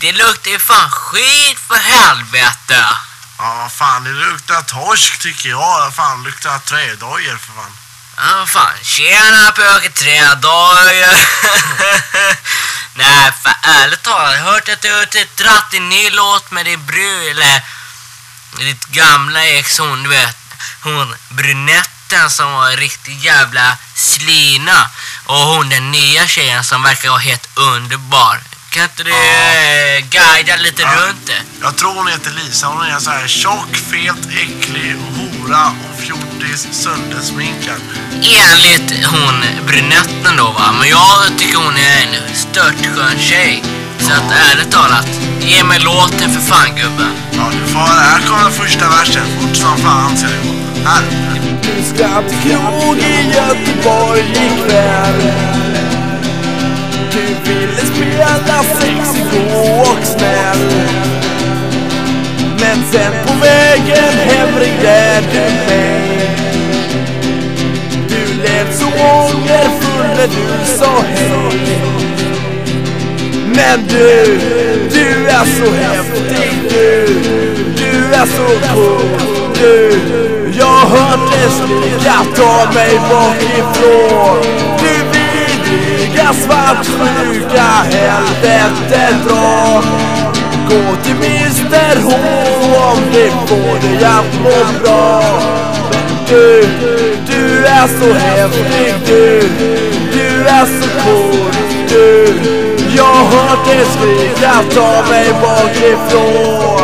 Det luktar ju fan skit för helvete. Ja, fan det luktar torsk tycker jag. Fan det luktar trädojor för fan. Ja, fan. Tjena pöketrädojor. Nej, för ärligt talat. Jag har hört att du har dratt en ny låt med din brud, eller ditt gamla ex, hon, du vet. Hon brunetten som var riktigt jävla slina. Och hon den nya tjejen som verkar vara helt underbar. Kan inte du eh, guida lite Ja. runt det? Jag tror hon heter Lisa. Hon är så här tjock, fet, äcklig, hora och fjortis, söndersminkad. Enligt hon brunetten då va. Men jag tycker hon är en störtskön tjej. Så att ärligt talat, ge mig låten för fan gubben. Ja, du får höra. Här kommer den första versen. Fort som fan ska det gå. Här. Du ska till krog i Göteborg ikväll du ville spela sexig, god och snäll Men sen på vägen hem ringde du mig. Du lät så ångerfull när du sa hej. Men du, du är så häftig du Du är så cool du Jag hörde hört skrika ta mig bakifrån. Du svartsjuka helvete dra. Gå till Mr H om det får dig att må bra. Du, du är så häftig du. Du är så cool du. Jag har hört dig skrika ta mig bakifrån.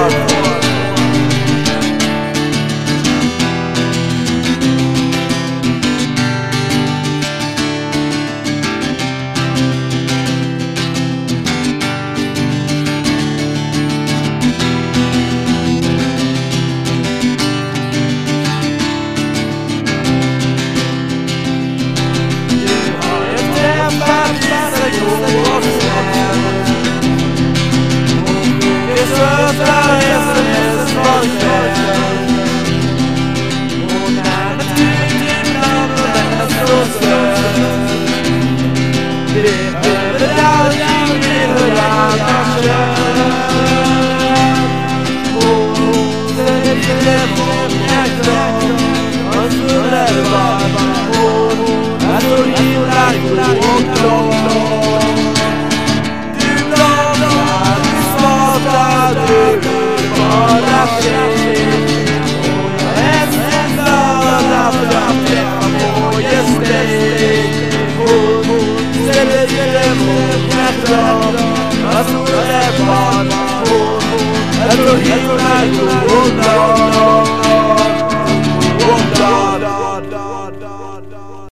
Let's go. Jag tror himla god